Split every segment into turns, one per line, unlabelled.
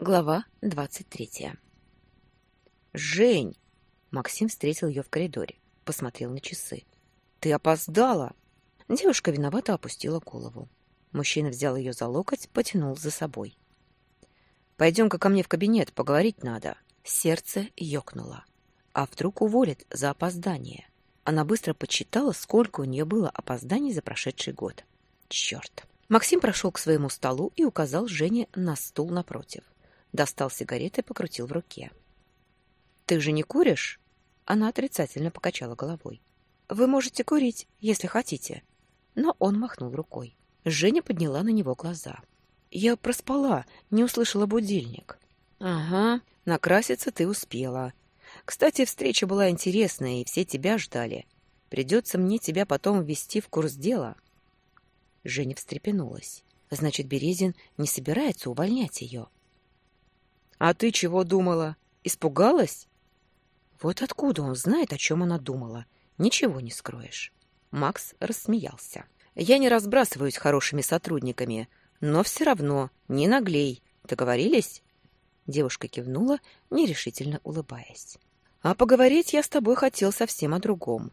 Глава двадцать третья.
«Жень!» Максим встретил ее в коридоре, посмотрел на часы. «Ты опоздала!»
Девушка виновато опустила голову. Мужчина взял ее за локоть, потянул за собой.
«Пойдем-ка ко мне в кабинет, поговорить надо».
Сердце ёкнуло. А вдруг уволят за опоздание? Она быстро подсчитала, сколько у нее было опозданий за прошедший год. Черт! Максим прошел к своему столу и указал Жене на стул напротив. Достал сигареты и покрутил в руке. «Ты же не куришь?» Она отрицательно покачала головой. «Вы можете курить, если хотите». Но он махнул рукой. Женя подняла на него глаза. «Я проспала, не услышала будильник». «Ага, накраситься ты успела. Кстати, встреча была интересная, и все тебя ждали. Придется мне тебя потом ввести в курс дела». Женя встрепенулась. «Значит, Березин не собирается увольнять ее».
А ты чего думала? Испугалась?
Вот откуда он знает, о чем она думала? Ничего не скроешь. Макс рассмеялся. Я не разбрасываюсь хорошими сотрудниками, но все равно не наглей. Договорились? Девушка кивнула, нерешительно улыбаясь. А поговорить я с тобой хотел совсем о другом.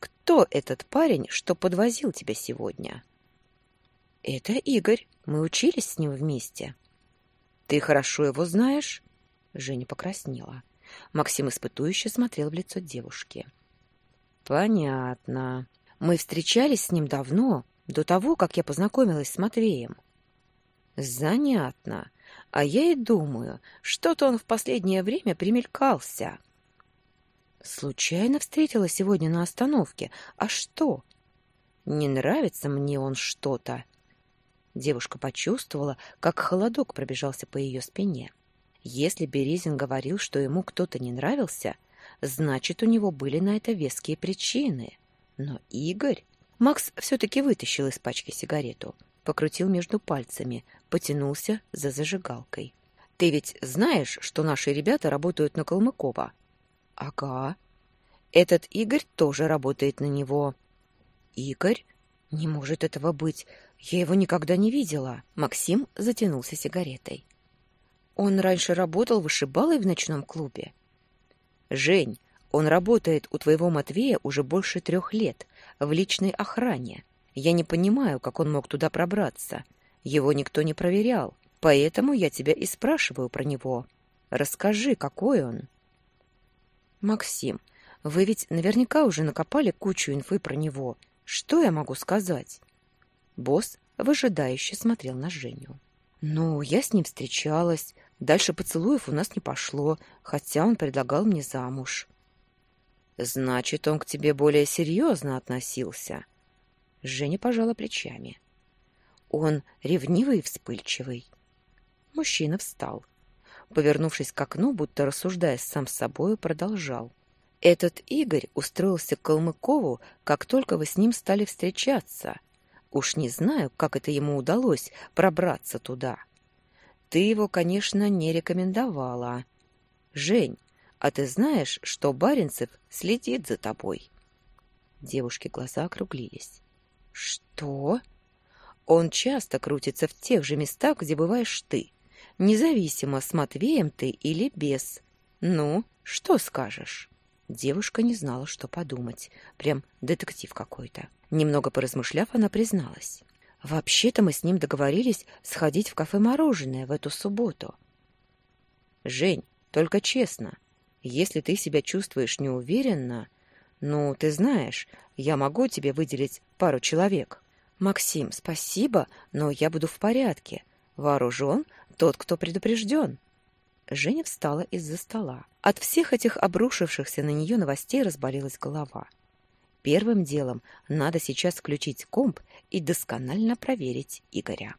Кто этот парень, что подвозил тебя сегодня? Это Игорь. Мы учились с ним вместе. «Ты хорошо его знаешь?» Женя покраснела. Максим испытующе смотрел в лицо девушки. «Понятно. Мы встречались с ним давно, до того, как я познакомилась с Матвеем». «Занятно. А я и думаю, что-то он в последнее время примелькался». «Случайно встретила сегодня на остановке. А что?» «Не нравится мне он что-то», Девушка почувствовала, как холодок пробежался по ее спине. Если Березин говорил, что ему кто-то не нравился, значит, у него были на это веские причины. Но Игорь... Макс все-таки вытащил из пачки сигарету, покрутил между пальцами, потянулся за зажигалкой. «Ты ведь знаешь, что наши ребята работают на Калмыкова?» «Ага. Этот Игорь тоже работает на него». «Игорь? Не может этого быть. Я его никогда не видела. Максим затянулся сигаретой. Он раньше работал вышибалой в ночном клубе. Жень, он работает у твоего Матвея уже больше трех лет, в личной охране. Я не понимаю, как он мог туда пробраться. Его никто не проверял, поэтому я тебя и спрашиваю про него. Расскажи, какой он. Максим, вы ведь наверняка уже накопали кучу инфы про него. Что я могу сказать? Босс выжидающе смотрел на Женю. «Ну, я с ним встречалась. Дальше поцелуев у нас не пошло, хотя он предлагал мне замуж». «Значит, он к тебе более серьезно относился?» Женя пожала плечами. «Он ревнивый и вспыльчивый». Мужчина встал. Повернувшись к окну, будто рассуждая сам с собою, продолжал. «Этот Игорь устроился к Калмыкову, как только вы с ним стали встречаться. Уж не знаю, как это ему удалось пробраться туда. Ты его, конечно, не рекомендовала. Жень, а ты знаешь, что Баринцев следит за тобой? Девушки глаза округлились. Что? Он часто крутится в тех же местах, где бываешь ты, независимо, с Матвеем ты или без. Ну, что скажешь? Девушка не знала, что подумать. Прям детектив какой-то. Немного поразмышляв, она призналась. «Вообще-то мы с ним договорились сходить в кафе «Мороженое» в эту субботу». «Жень, только честно, если ты себя чувствуешь неуверенно, ну, ты знаешь, я могу тебе выделить пару человек». «Максим, спасибо, но я буду в порядке. Вооружен тот, кто предупрежден». Женя встала из-за стола. От всех этих обрушившихся на нее новостей разболелась голова. Первым делом надо сейчас включить комп и досконально проверить Игоря.